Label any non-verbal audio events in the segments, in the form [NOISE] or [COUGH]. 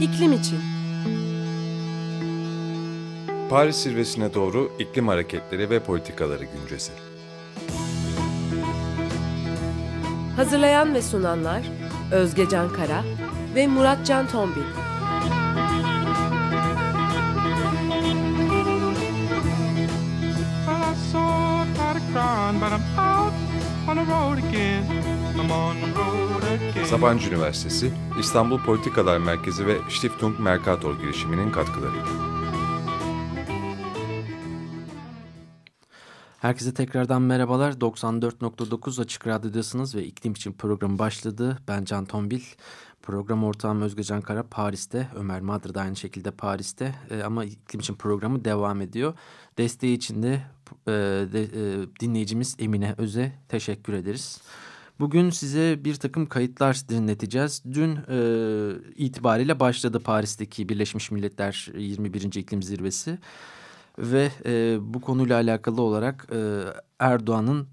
İklim için. Paris zirvesine doğru iklim hareketleri ve politikaları güncesi. Hazırlayan ve sunanlar Özge Can Kara ve Murat Can Tombil. Well, Sabancı Üniversitesi, İstanbul Politikalar Merkezi ve Stiftung Mercator girişiminin katkılarıyla. Herkese tekrardan merhabalar. 94.9 Açık Radyo'dasınız ve iklim için programı başladı. Ben Can Tombil. Program ortağım Özge Can Kara Paris'te. Ömer Madra da aynı şekilde Paris'te. E, ama iklim için programı devam ediyor. Desteği için de, e, de e, dinleyicimiz Emine Öz'e teşekkür ederiz. Bugün size bir takım kayıtlar dinleteceğiz. Dün e, itibariyle başladı Paris'teki Birleşmiş Milletler 21. İklim Zirvesi. Ve e, bu konuyla alakalı olarak e, Erdoğan'ın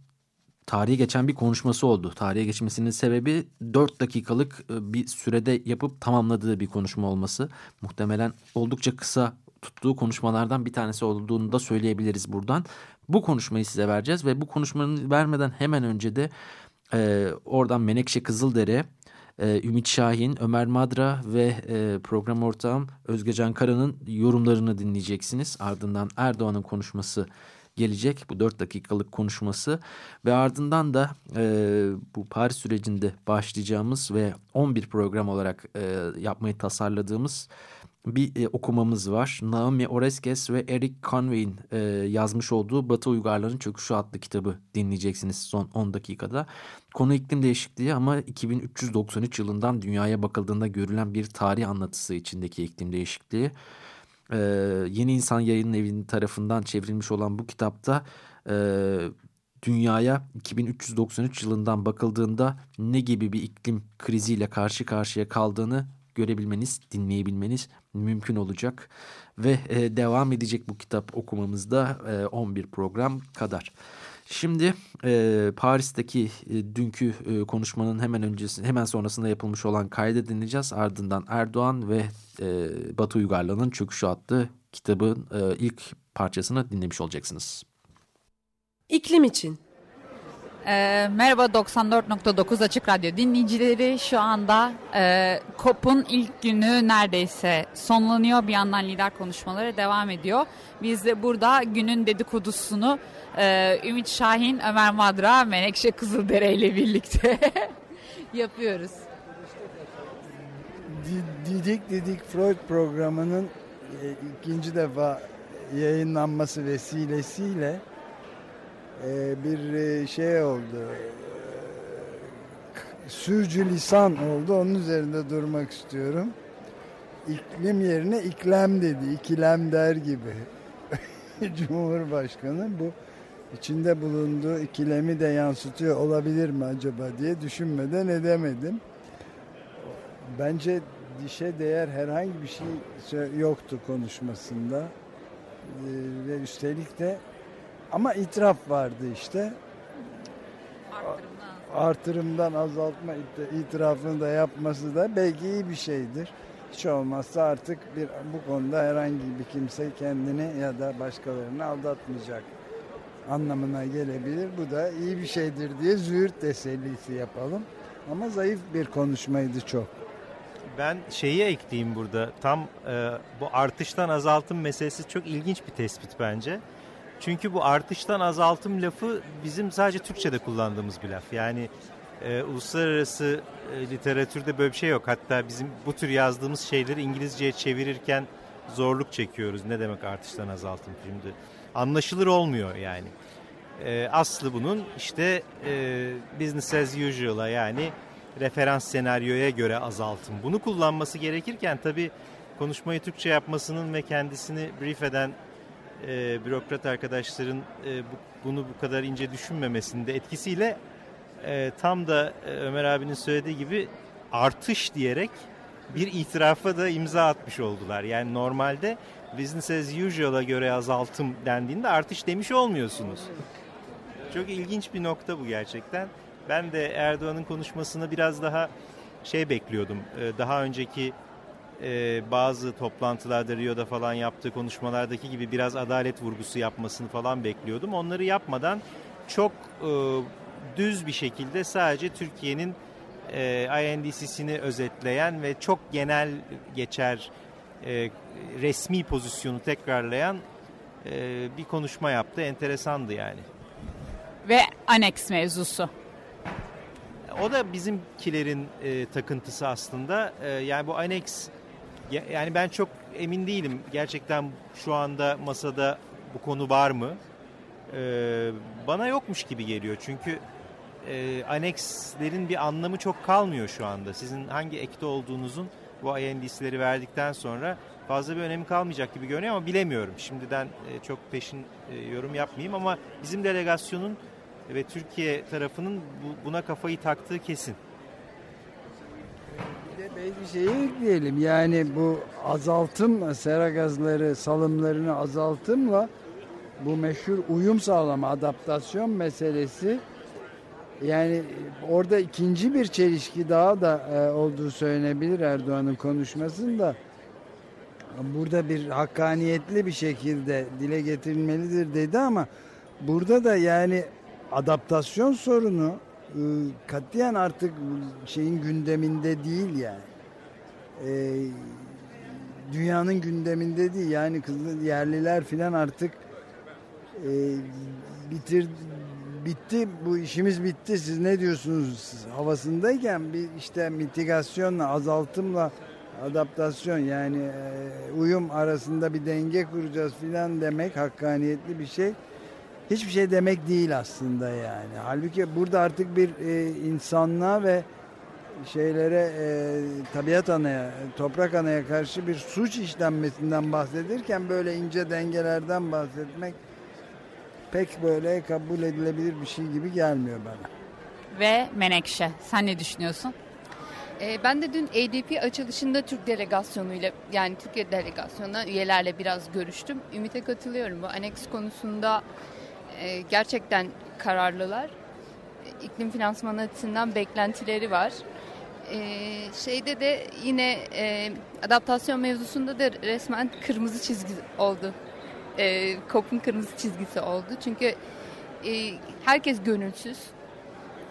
tarihe geçen bir konuşması oldu. Tarihe geçmesinin sebebi 4 dakikalık e, bir sürede yapıp tamamladığı bir konuşma olması. Muhtemelen oldukça kısa tuttuğu konuşmalardan bir tanesi olduğunu da söyleyebiliriz buradan. Bu konuşmayı size vereceğiz ve bu konuşmanın vermeden hemen önce de e, oradan Menekşe Kızıldere, e, Ümit Şahin, Ömer Madra ve e, program ortağım Özge Can Kara'nın yorumlarını dinleyeceksiniz. Ardından Erdoğan'ın konuşması gelecek bu 4 dakikalık konuşması ve ardından da e, bu Paris sürecinde başlayacağımız ve 11 program olarak e, yapmayı tasarladığımız bir e, okumamız var. Naomi Oreskes ve Eric Conway'in e, yazmış olduğu Batı Uygarların Çöküşü adlı kitabı dinleyeceksiniz son 10 dakikada. Konu iklim değişikliği ama 2393 yılından dünyaya bakıldığında görülen bir tarih anlatısı içindeki iklim değişikliği. Ee, Yeni İnsan Yayın Evi'nin tarafından çevrilmiş olan bu kitapta e, dünyaya 2393 yılından bakıldığında ne gibi bir iklim kriziyle karşı karşıya kaldığını görebilmeniz, dinleyebilmeniz mümkün olacak. Ve e, devam edecek bu kitap okumamızda e, 11 program kadar. Şimdi e, Paris'teki e, dünkü e, konuşmanın hemen öncesi, hemen sonrasında yapılmış olan kaydı dinleyeceğiz. Ardından Erdoğan ve e, Batı Uygarlığı'nın Çöküşü adlı kitabın e, ilk parçasını dinlemiş olacaksınız. İklim için. E, merhaba 94.9 Açık Radyo dinleyicileri. Şu anda e, COP'un ilk günü neredeyse sonlanıyor. Bir yandan lider konuşmaları devam ediyor. Biz de burada günün dedikodusunu e, Ümit Şahin, Ömer Madra, Menekşe Kızıldere ile birlikte [LAUGHS] yapıyoruz. Didik Didik Freud programının e, ikinci defa yayınlanması vesilesiyle bir e, şey oldu. Sürcü lisan oldu. Onun üzerinde durmak istiyorum. İklim yerine iklem dedi. İkilem der gibi. [LAUGHS] Cumhurbaşkanı bu içinde bulunduğu ikilemi de yansıtıyor olabilir mi acaba diye düşünmeden edemedim. Bence dişe değer herhangi bir şey yoktu konuşmasında. Ee, ve üstelik de ama itiraf vardı işte. Artırımdan azaltma itirafını da yapması da belki iyi bir şeydir. Hiç olmazsa artık bir bu konuda herhangi bir kimse kendini ya da başkalarını aldatmayacak anlamına gelebilir. Bu da iyi bir şeydir diye züğürt tesellisi yapalım. Ama zayıf bir konuşmaydı çok. Ben şeyi ekleyeyim burada. Tam e, bu artıştan azaltım meselesi çok ilginç bir tespit bence. Çünkü bu artıştan azaltım lafı bizim sadece Türkçe'de kullandığımız bir laf. Yani e, uluslararası e, literatürde böyle bir şey yok. Hatta bizim bu tür yazdığımız şeyleri İngilizceye çevirirken zorluk çekiyoruz. Ne demek artıştan azaltım şimdi? Anlaşılır olmuyor yani. E, aslı bunun işte e, business as usual'a yani referans senaryoya göre azaltım. Bunu kullanması gerekirken tabii konuşmayı Türkçe yapmasının ve kendisini brief eden e, bürokrat arkadaşların e, bu, bunu bu kadar ince düşünmemesinin de etkisiyle e, tam da e, Ömer abinin söylediği gibi artış diyerek bir itirafa da imza atmış oldular. Yani normalde business as usual'a göre azaltım dendiğinde artış demiş olmuyorsunuz. Çok ilginç bir nokta bu gerçekten. Ben de Erdoğan'ın konuşmasını biraz daha şey bekliyordum. Daha önceki e, bazı toplantılarda Rio'da falan yaptığı konuşmalardaki gibi biraz adalet vurgusu yapmasını falan bekliyordum. Onları yapmadan çok e, düz bir şekilde sadece Türkiye'nin e, INDC'sini özetleyen ve çok genel geçer e, resmi pozisyonu tekrarlayan e, bir konuşma yaptı. Enteresandı yani. Ve aneks mevzusu. O da bizimkilerin e, takıntısı aslında. E, yani bu aneks yani ben çok emin değilim. Gerçekten şu anda masada bu konu var mı? E, bana yokmuş gibi geliyor. Çünkü e, anekslerin bir anlamı çok kalmıyor şu anda. Sizin hangi ekte olduğunuzun bu INDC'leri verdikten sonra fazla bir önemi kalmayacak gibi görünüyor ama bilemiyorum. Şimdiden e, çok peşin e, yorum yapmayayım ama bizim delegasyonun ve Türkiye tarafının bu- buna kafayı taktığı kesin. Şeyi ekleyelim. Yani bu azaltım sera gazları salımlarını azaltımla bu meşhur uyum sağlama adaptasyon meselesi yani orada ikinci bir çelişki daha da e, olduğu söylenebilir Erdoğan'ın konuşmasında. Burada bir hakkaniyetli bir şekilde dile getirilmelidir dedi ama burada da yani adaptasyon sorunu katiyen artık şeyin gündeminde değil yani. E, dünyanın gündeminde değil. Yani kızı yerliler filan artık e, bitir bitti bu işimiz bitti. Siz ne diyorsunuz? Havasındayken bir işte mitigasyonla azaltımla adaptasyon yani e, uyum arasında bir denge kuracağız filan demek hakkaniyetli bir şey hiçbir şey demek değil aslında yani. Halbuki burada artık bir e, insanlığa ve şeylere e, tabiat anaya, toprak anaya karşı bir suç işlenmesinden bahsedirken böyle ince dengelerden bahsetmek pek böyle kabul edilebilir bir şey gibi gelmiyor bana. Ve Menekşe. Sen ne düşünüyorsun? Ee, ben de dün ADP açılışında Türk delegasyonuyla yani Türkiye delegasyonuna üyelerle biraz görüştüm. Ümit'e katılıyorum. Bu aneks konusunda e, gerçekten kararlılar. İklim finansmanı açısından beklentileri var. E, şeyde de yine e, adaptasyon mevzusunda da resmen kırmızı çizgi oldu. E, kırmızı çizgisi oldu. Çünkü herkes gönülsüz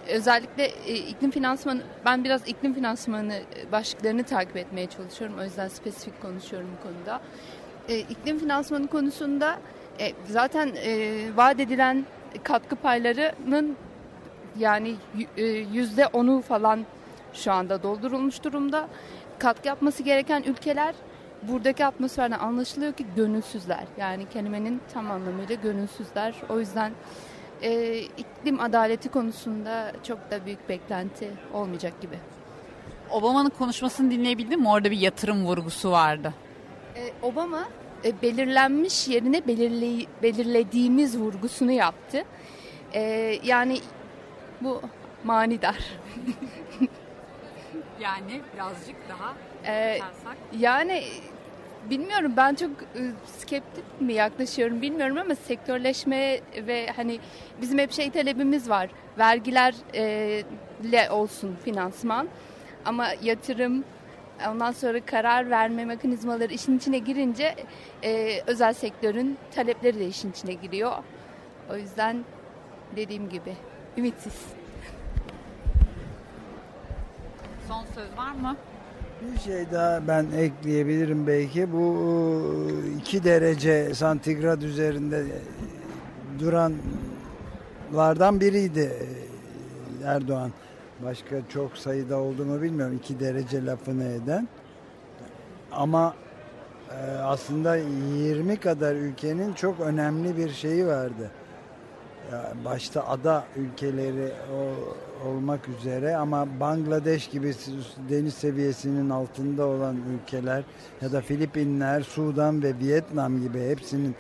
özellikle iklim finansmanı ben biraz iklim finansmanı başlıklarını takip etmeye çalışıyorum. O yüzden spesifik konuşuyorum bu konuda. E, iklim finansmanı konusunda e, zaten e, vaat edilen katkı paylarının yani e, yüzde onu falan şu anda doldurulmuş durumda. Katkı yapması gereken ülkeler buradaki atmosferden anlaşılıyor ki gönülsüzler. Yani kelimenin tam anlamıyla gönülsüzler. O yüzden e, iklim adaleti konusunda çok da büyük beklenti olmayacak gibi. Obama'nın konuşmasını dinleyebildin mi? Orada bir yatırım vurgusu vardı. E, Obama e, belirlenmiş yerine belirle, belirlediğimiz vurgusunu yaptı. E, yani bu manidar. [LAUGHS] Yani birazcık daha E, yani bilmiyorum ben çok e, skeptik mi yaklaşıyorum bilmiyorum ama sektörleşme ve hani bizim hep şey talebimiz var. Vergilerle olsun finansman ama yatırım ondan sonra karar verme mekanizmaları işin içine girince e, özel sektörün talepleri de işin içine giriyor. O yüzden dediğim gibi ümitsiz. Son söz var mı? Bir şey daha ben ekleyebilirim belki. Bu iki derece santigrat üzerinde duranlardan biriydi Erdoğan. Başka çok sayıda oldu mu bilmiyorum. iki derece lafını eden. Ama e, aslında 20 kadar ülkenin çok önemli bir şeyi vardı. Ya başta ada ülkeleri o, olmak üzere ama Bangladeş gibi deniz seviyesinin altında olan ülkeler ya da Filipinler, Sudan ve Vietnam gibi hepsinin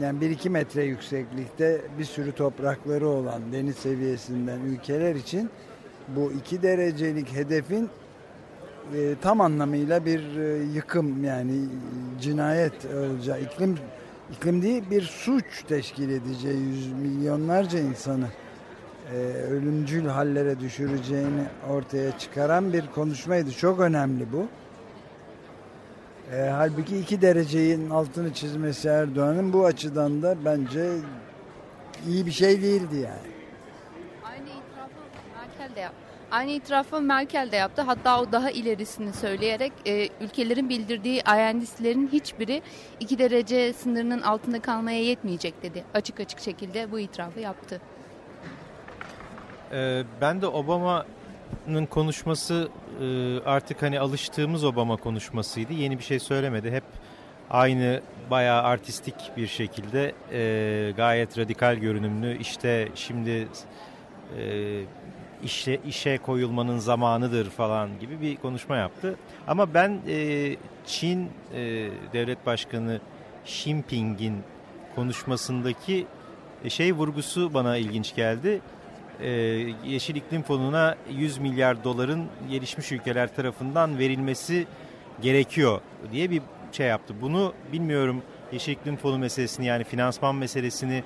yani 1-2 metre yükseklikte bir sürü toprakları olan deniz seviyesinden ülkeler için bu 2 derecelik hedefin e, tam anlamıyla bir e, yıkım yani cinayet olacak. iklim iklim değil bir suç teşkil edeceği yüz milyonlarca insanı e, ölümcül hallere düşüreceğini ortaya çıkaran bir konuşmaydı. Çok önemli bu. E, halbuki iki derecenin altını çizmesi Erdoğan'ın bu açıdan da bence iyi bir şey değildi yani. Aynı itirafı Merkel de yaptı. Aynı itirafı Merkel de yaptı. Hatta o daha ilerisini söyleyerek e, ülkelerin bildirdiği IND'slerin hiçbiri 2 derece sınırının altında kalmaya yetmeyecek dedi. Açık açık şekilde bu itirafı yaptı. Ee, ben de Obama'nın konuşması e, artık hani alıştığımız Obama konuşmasıydı. Yeni bir şey söylemedi. Hep aynı bayağı artistik bir şekilde e, gayet radikal görünümlü işte şimdi e, işe, işe koyulmanın zamanıdır falan gibi bir konuşma yaptı. Ama ben e, Çin e, devlet başkanı Xi Jinping'in konuşmasındaki e, şey vurgusu bana ilginç geldi. E, Yeşil İklim Fonu'na 100 milyar doların gelişmiş ülkeler tarafından verilmesi gerekiyor diye bir şey yaptı. Bunu bilmiyorum Yeşil İklim Fonu meselesini yani finansman meselesini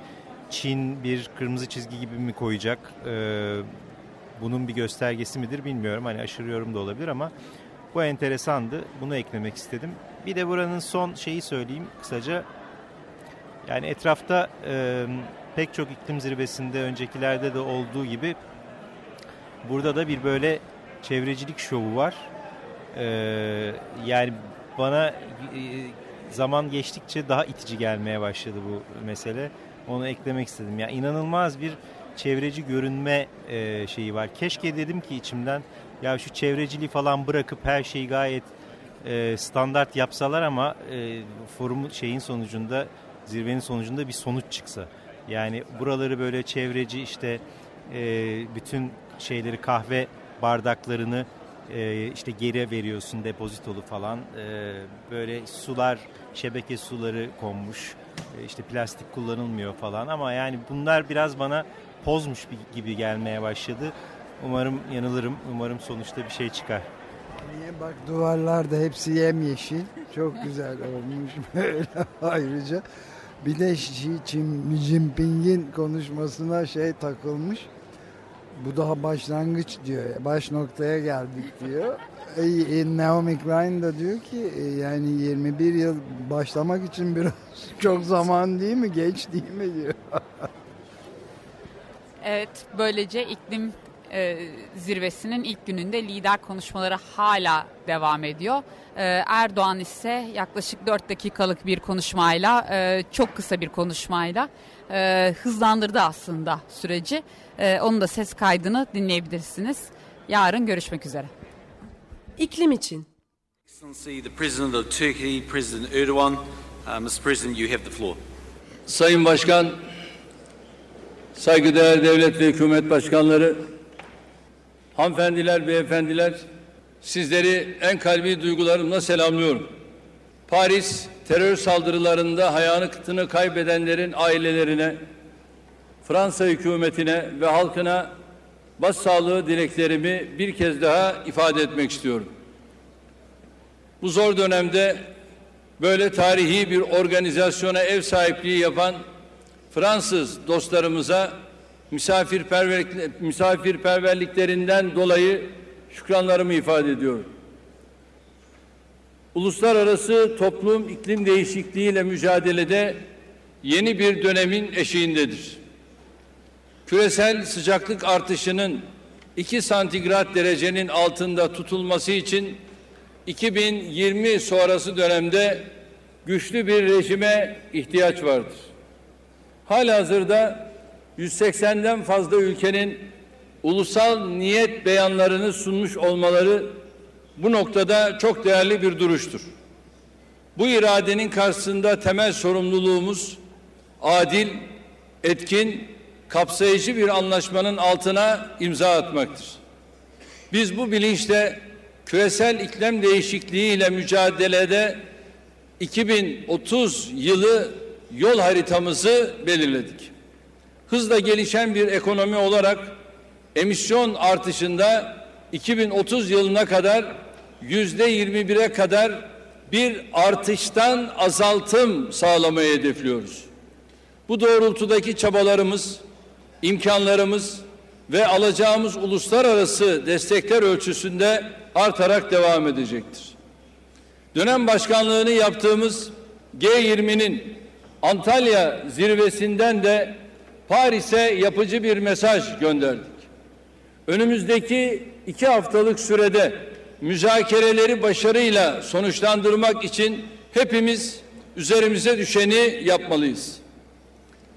Çin bir kırmızı çizgi gibi mi koyacak? E, bunun bir göstergesi midir bilmiyorum. Hani aşırıyorum da olabilir ama bu enteresandı. Bunu eklemek istedim. Bir de buranın son şeyi söyleyeyim kısaca. Yani etrafta e, pek çok iklim zirvesinde öncekilerde de olduğu gibi burada da bir böyle çevrecilik şovu var. E, yani bana e, zaman geçtikçe daha itici gelmeye başladı bu mesele. Onu eklemek istedim. Yani inanılmaz bir çevreci görünme e, şeyi var. Keşke dedim ki içimden ya şu çevreciliği falan bırakıp her şeyi gayet e, standart yapsalar ama e, forumun şeyin sonucunda zirvenin sonucunda bir sonuç çıksa. Yani buraları böyle çevreci işte e, bütün şeyleri kahve bardaklarını e, işte geri veriyorsun depozitolu falan. E, böyle sular şebeke suları konmuş. E, işte plastik kullanılmıyor falan ama yani bunlar biraz bana pozmuş gibi gelmeye başladı. Umarım yanılırım. Umarım sonuçta bir şey çıkar. Niye bak duvarlarda hepsi yemyeşil. Çok güzel olmuş [LAUGHS] böyle ayrıca. Bir de Xi Jinping'in konuşmasına şey takılmış. Bu daha başlangıç diyor. Baş noktaya geldik diyor. [LAUGHS] E, Naomi Klein da diyor ki e, yani 21 yıl başlamak için biraz [LAUGHS] çok zaman değil mi? Geç değil mi diyor. Evet, böylece iklim e, zirvesinin ilk gününde lider konuşmaları hala devam ediyor. E, Erdoğan ise yaklaşık 4 dakikalık bir konuşmayla, e, çok kısa bir konuşmayla e, hızlandırdı aslında süreci. E, onun da ses kaydını dinleyebilirsiniz. Yarın görüşmek üzere. İklim için. Excellency, the President of Turkey, President Erdogan. Uh, Mr. President, you have the floor. Sayın Başkan, saygıdeğer devlet ve hükümet başkanları, hanımefendiler, beyefendiler, sizleri en kalbi duygularımla selamlıyorum. Paris terör saldırılarında hayatını kaybedenlerin ailelerine, Fransa hükümetine ve halkına başsağlığı dileklerimi bir kez daha ifade etmek istiyorum. Bu zor dönemde böyle tarihi bir organizasyona ev sahipliği yapan Fransız dostlarımıza misafirperverlik, misafirperverliklerinden dolayı şükranlarımı ifade ediyorum. Uluslararası toplum iklim değişikliğiyle mücadelede yeni bir dönemin eşiğindedir. Küresel sıcaklık artışının 2 santigrat derecenin altında tutulması için 2020 sonrası dönemde güçlü bir rejime ihtiyaç vardır. Halihazırda 180'den fazla ülkenin ulusal niyet beyanlarını sunmuş olmaları bu noktada çok değerli bir duruştur. Bu iradenin karşısında temel sorumluluğumuz adil, etkin, kapsayıcı bir anlaşmanın altına imza atmaktır. Biz bu bilinçle küresel iklim değişikliği ile mücadelede 2030 yılı yol haritamızı belirledik. Hızla gelişen bir ekonomi olarak emisyon artışında 2030 yılına kadar yüzde 21'e kadar bir artıştan azaltım sağlamayı hedefliyoruz. Bu doğrultudaki çabalarımız, imkanlarımız ve alacağımız uluslararası destekler ölçüsünde artarak devam edecektir. dönem başkanlığını yaptığımız G20'nin Antalya zirvesinden de Paris'e yapıcı bir mesaj gönderdik. Önümüzdeki iki haftalık sürede müzakereleri başarıyla sonuçlandırmak için hepimiz üzerimize düşeni yapmalıyız.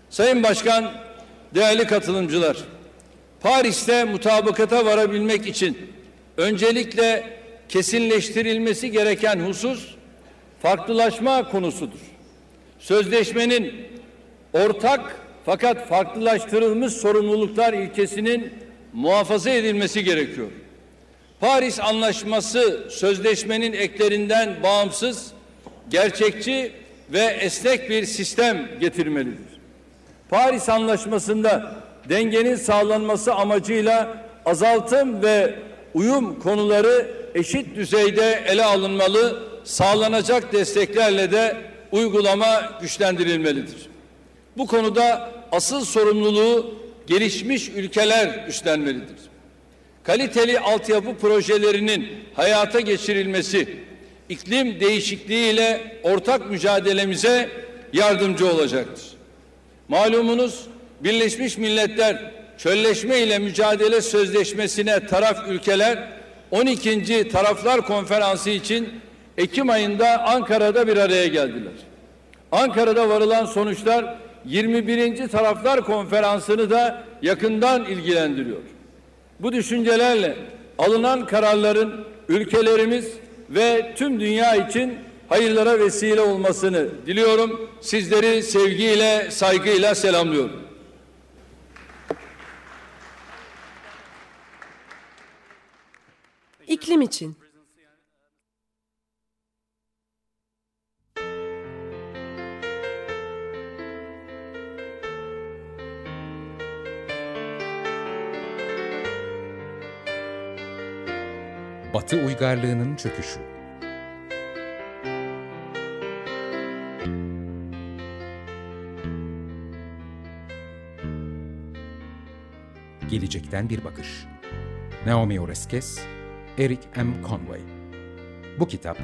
Sayın Başkan, değerli katılımcılar, Paris'te mutabakata varabilmek için öncelikle kesinleştirilmesi gereken husus farklılaşma konusudur. Sözleşmenin ortak fakat farklılaştırılmış sorumluluklar ilkesinin muhafaza edilmesi gerekiyor. Paris Anlaşması sözleşmenin eklerinden bağımsız, gerçekçi ve esnek bir sistem getirmelidir. Paris Anlaşması'nda dengenin sağlanması amacıyla azaltım ve uyum konuları eşit düzeyde ele alınmalı, sağlanacak desteklerle de uygulama güçlendirilmelidir. Bu konuda asıl sorumluluğu gelişmiş ülkeler üstlenmelidir. Kaliteli altyapı projelerinin hayata geçirilmesi, iklim değişikliğiyle ortak mücadelemize yardımcı olacaktır. Malumunuz Birleşmiş Milletler Çölleşme ile Mücadele Sözleşmesi'ne taraf ülkeler 12. Taraflar Konferansı için Ekim ayında Ankara'da bir araya geldiler. Ankara'da varılan sonuçlar 21. Taraflar Konferansı'nı da yakından ilgilendiriyor. Bu düşüncelerle alınan kararların ülkelerimiz ve tüm dünya için hayırlara vesile olmasını diliyorum. Sizleri sevgiyle, saygıyla selamlıyorum. İklim için. Batı uygarlığının çöküşü. Gelecekten bir bakış. Naomi Oreskes, Eric M. Conway. Bu kitap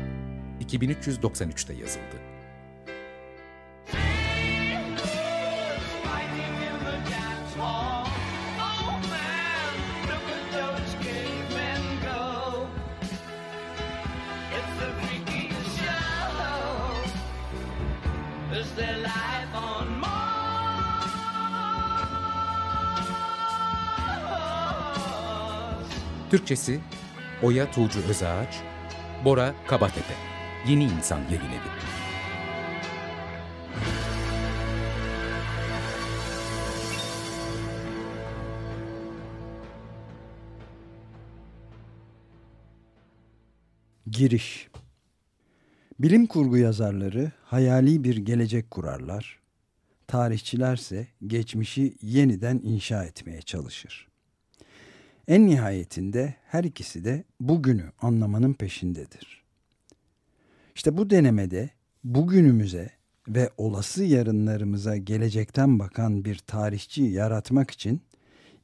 2393'te yazıldı. Türkçesi Oya Tuğcu Özağaç, Bora Kabatepe, Yeni İnsan Yayın Evi. Giriş Bilim kurgu yazarları hayali bir gelecek kurarlar. Tarihçilerse geçmişi yeniden inşa etmeye çalışır. En nihayetinde her ikisi de bugünü anlamanın peşindedir. İşte bu denemede bugünümüze ve olası yarınlarımıza gelecekten bakan bir tarihçi yaratmak için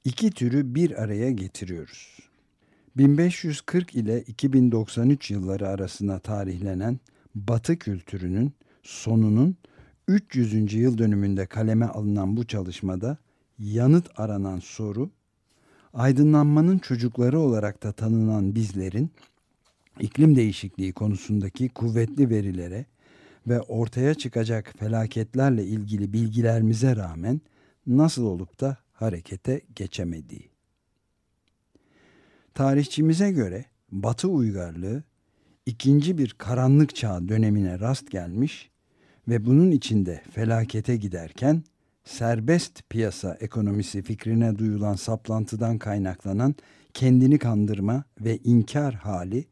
iki türü bir araya getiriyoruz. 1540 ile 2093 yılları arasında tarihlenen Batı kültürünün sonunun 300. yıl dönümünde kaleme alınan bu çalışmada yanıt aranan soru aydınlanmanın çocukları olarak da tanınan bizlerin iklim değişikliği konusundaki kuvvetli verilere ve ortaya çıkacak felaketlerle ilgili bilgilerimize rağmen nasıl olup da harekete geçemediği. Tarihçimize göre Batı uygarlığı ikinci bir karanlık çağ dönemine rast gelmiş ve bunun içinde felakete giderken serbest piyasa ekonomisi fikrine duyulan saplantıdan kaynaklanan kendini kandırma ve inkar hali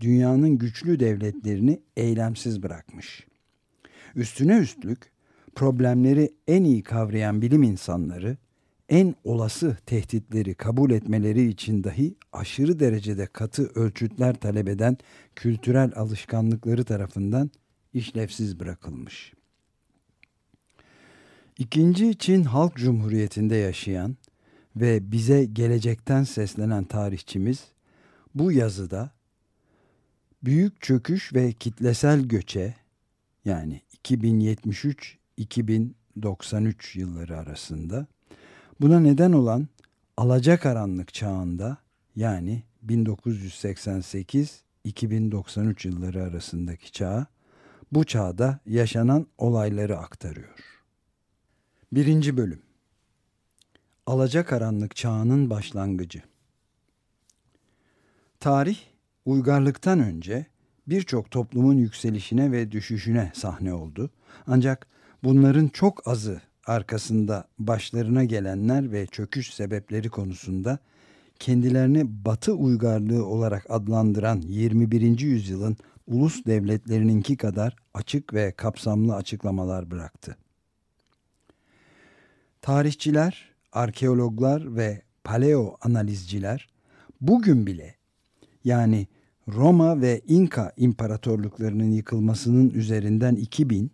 dünyanın güçlü devletlerini eylemsiz bırakmış. Üstüne üstlük problemleri en iyi kavrayan bilim insanları en olası tehditleri kabul etmeleri için dahi aşırı derecede katı ölçütler talep eden kültürel alışkanlıkları tarafından işlevsiz bırakılmış. İkinci Çin Halk Cumhuriyeti'nde yaşayan ve bize gelecekten seslenen tarihçimiz bu yazıda büyük çöküş ve kitlesel göçe yani 2073-2093 yılları arasında buna neden olan alacakaranlık çağında yani 1988-2093 yılları arasındaki çağa bu çağda yaşanan olayları aktarıyor. Birinci bölüm Alacakaranlık çağının başlangıcı Tarih, uygarlıktan önce birçok toplumun yükselişine ve düşüşüne sahne oldu. Ancak bunların çok azı arkasında başlarına gelenler ve çöküş sebepleri konusunda kendilerini Batı uygarlığı olarak adlandıran 21. yüzyılın ulus devletlerininki kadar açık ve kapsamlı açıklamalar bıraktı. Tarihçiler, arkeologlar ve paleo analizciler bugün bile yani Roma ve İnka imparatorluklarının yıkılmasının üzerinden 2000,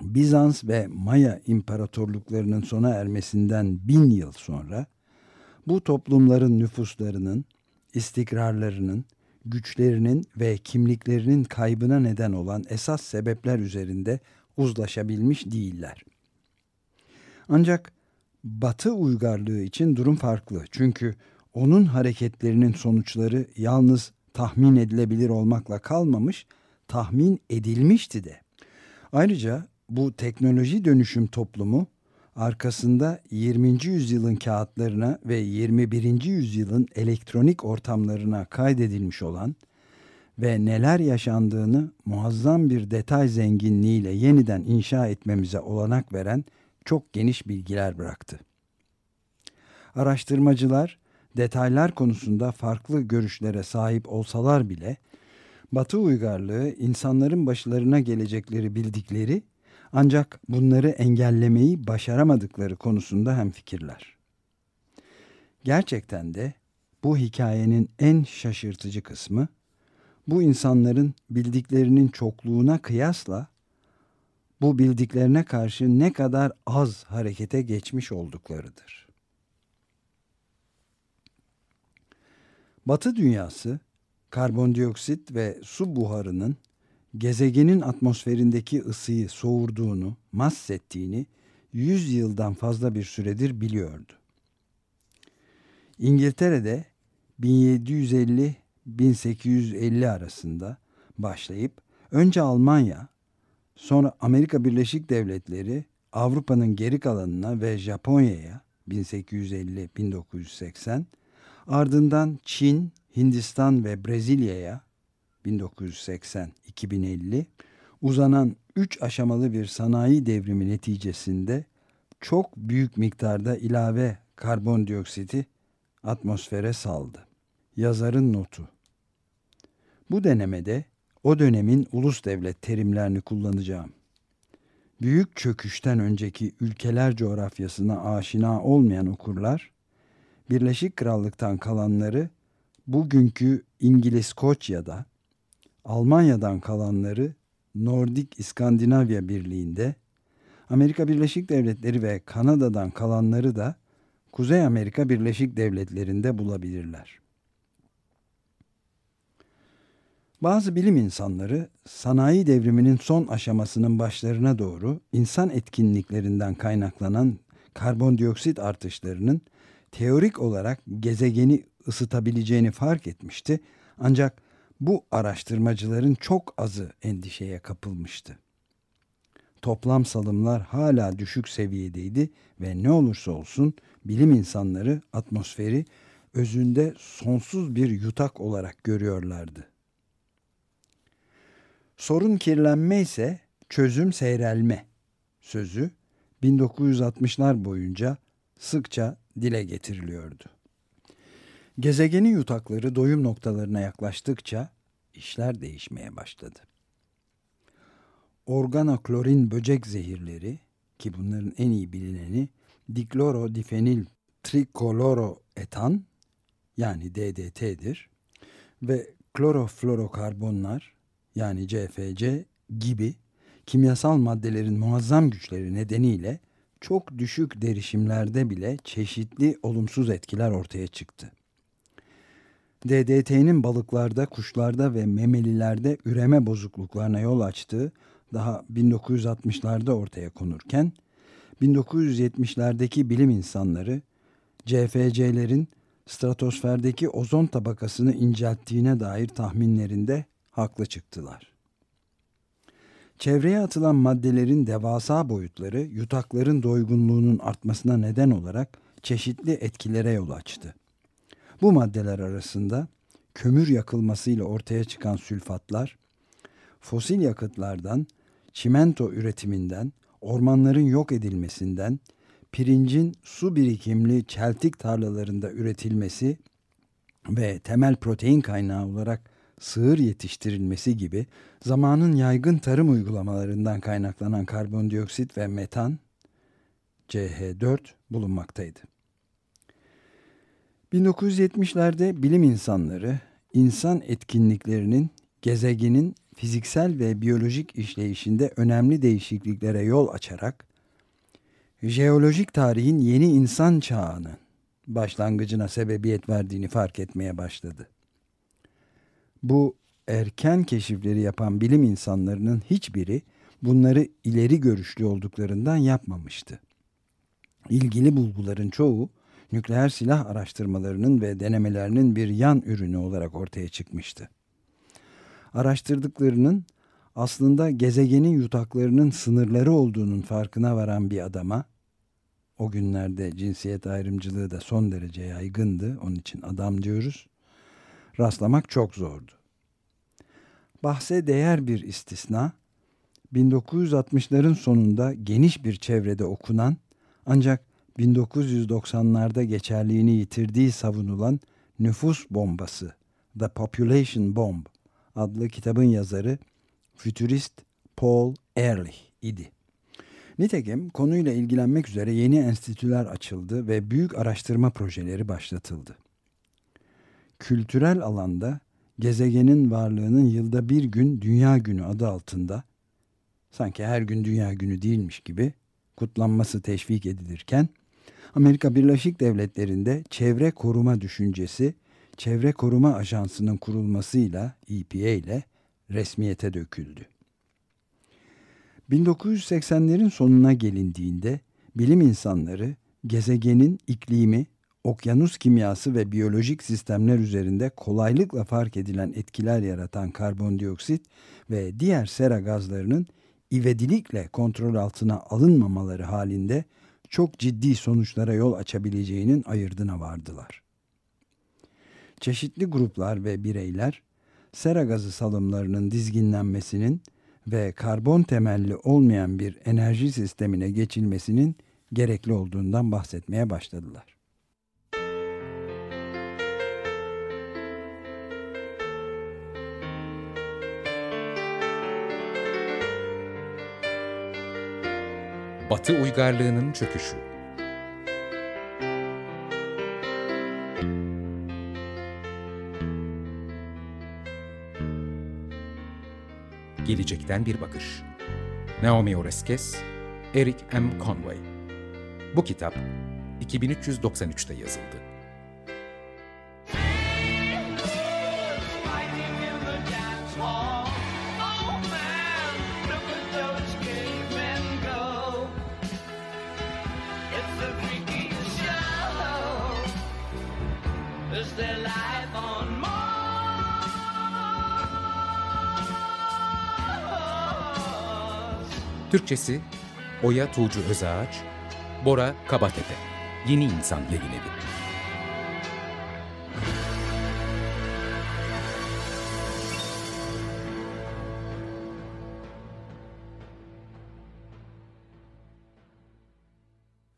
Bizans ve Maya imparatorluklarının sona ermesinden bin yıl sonra bu toplumların nüfuslarının, istikrarlarının, güçlerinin ve kimliklerinin kaybına neden olan esas sebepler üzerinde uzlaşabilmiş değiller. Ancak Batı uygarlığı için durum farklı. Çünkü onun hareketlerinin sonuçları yalnız tahmin edilebilir olmakla kalmamış, tahmin edilmişti de. Ayrıca bu teknoloji dönüşüm toplumu arkasında 20. yüzyılın kağıtlarına ve 21. yüzyılın elektronik ortamlarına kaydedilmiş olan ve neler yaşandığını muazzam bir detay zenginliğiyle yeniden inşa etmemize olanak veren çok geniş bilgiler bıraktı. Araştırmacılar detaylar konusunda farklı görüşlere sahip olsalar bile Batı uygarlığı insanların başlarına gelecekleri bildikleri ancak bunları engellemeyi başaramadıkları konusunda hemfikirler. Gerçekten de bu hikayenin en şaşırtıcı kısmı bu insanların bildiklerinin çokluğuna kıyasla bu bildiklerine karşı ne kadar az harekete geçmiş olduklarıdır. Batı dünyası karbondioksit ve su buharının gezegenin atmosferindeki ısıyı soğurduğunu, mahsettiğini 100 yıldan fazla bir süredir biliyordu. İngiltere'de 1750-1850 arasında başlayıp önce Almanya, sonra Amerika Birleşik Devletleri, Avrupa'nın geri kalanına ve Japonya'ya 1850-1980, ardından Çin, Hindistan ve Brezilya'ya 1980-2050 uzanan 3 aşamalı bir sanayi devrimi neticesinde çok büyük miktarda ilave karbondioksiti atmosfere saldı. Yazarın notu. Bu denemede o dönemin ulus devlet terimlerini kullanacağım. Büyük çöküşten önceki ülkeler coğrafyasına aşina olmayan okurlar, Birleşik Krallık'tan kalanları bugünkü İngiliz Koçya'da, Almanya'dan kalanları Nordik İskandinavya Birliği'nde, Amerika Birleşik Devletleri ve Kanada'dan kalanları da Kuzey Amerika Birleşik Devletleri'nde bulabilirler. Bazı bilim insanları sanayi devriminin son aşamasının başlarına doğru insan etkinliklerinden kaynaklanan karbondioksit artışlarının teorik olarak gezegeni ısıtabileceğini fark etmişti. Ancak bu araştırmacıların çok azı endişeye kapılmıştı. Toplam salımlar hala düşük seviyedeydi ve ne olursa olsun bilim insanları atmosferi özünde sonsuz bir yutak olarak görüyorlardı. Sorun kirlenme ise çözüm seyrelme sözü 1960'lar boyunca sıkça dile getiriliyordu. Gezegenin yutakları doyum noktalarına yaklaştıkça işler değişmeye başladı. Organoklorin böcek zehirleri ki bunların en iyi bilineni diklorodifenil trikoloroetan yani DDT'dir ve kloroflorokarbonlar yani CFC gibi kimyasal maddelerin muazzam güçleri nedeniyle çok düşük derişimlerde bile çeşitli olumsuz etkiler ortaya çıktı. DDT'nin balıklarda, kuşlarda ve memelilerde üreme bozukluklarına yol açtığı daha 1960'larda ortaya konurken 1970'lerdeki bilim insanları CFC'lerin stratosferdeki ozon tabakasını incelttiğine dair tahminlerinde haklı çıktılar. Çevreye atılan maddelerin devasa boyutları yutakların doygunluğunun artmasına neden olarak çeşitli etkilere yol açtı. Bu maddeler arasında kömür yakılmasıyla ortaya çıkan sülfatlar, fosil yakıtlardan, çimento üretiminden, ormanların yok edilmesinden, pirincin su birikimli çeltik tarlalarında üretilmesi ve temel protein kaynağı olarak sığır yetiştirilmesi gibi zamanın yaygın tarım uygulamalarından kaynaklanan karbondioksit ve metan CH4 bulunmaktaydı. 1970'lerde bilim insanları insan etkinliklerinin gezegenin fiziksel ve biyolojik işleyişinde önemli değişikliklere yol açarak jeolojik tarihin yeni insan çağının başlangıcına sebebiyet verdiğini fark etmeye başladı. Bu erken keşifleri yapan bilim insanlarının hiçbiri bunları ileri görüşlü olduklarından yapmamıştı. İlgili bulguların çoğu nükleer silah araştırmalarının ve denemelerinin bir yan ürünü olarak ortaya çıkmıştı. Araştırdıklarının aslında gezegenin yutaklarının sınırları olduğunun farkına varan bir adama, o günlerde cinsiyet ayrımcılığı da son derece yaygındı, onun için adam diyoruz, rastlamak çok zordu. Bahse değer bir istisna, 1960'ların sonunda geniş bir çevrede okunan ancak 1990'larda geçerliğini yitirdiği savunulan nüfus bombası, The Population Bomb adlı kitabın yazarı fütürist Paul Ehrlich idi. Nitekim konuyla ilgilenmek üzere yeni enstitüler açıldı ve büyük araştırma projeleri başlatıldı. Kültürel alanda gezegenin varlığının yılda bir gün Dünya Günü adı altında, sanki her gün Dünya Günü değilmiş gibi kutlanması teşvik edilirken, Amerika Birleşik Devletleri'nde çevre koruma düşüncesi, Çevre Koruma Ajansı'nın kurulmasıyla EPA ile resmiyete döküldü. 1980'lerin sonuna gelindiğinde bilim insanları gezegenin iklimi, okyanus kimyası ve biyolojik sistemler üzerinde kolaylıkla fark edilen etkiler yaratan karbondioksit ve diğer sera gazlarının ivedilikle kontrol altına alınmamaları halinde çok ciddi sonuçlara yol açabileceğinin ayırdına vardılar. Çeşitli gruplar ve bireyler sera gazı salımlarının dizginlenmesinin ve karbon temelli olmayan bir enerji sistemine geçilmesinin gerekli olduğundan bahsetmeye başladılar. Batı uygarlığının çöküşü Gelecekten bir bakış. Naomi Oreskes, Eric M. Conway. Bu kitap 2393'te yazıldı. Türkçesi Oya Tuğcu Özağaç, Bora Kabatepe, Yeni İnsan Yayın Evi.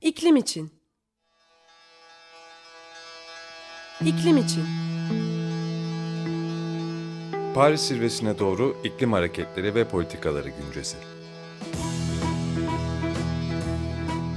İklim için. İklim için. Paris zirvesine doğru iklim hareketleri ve politikaları güncesi.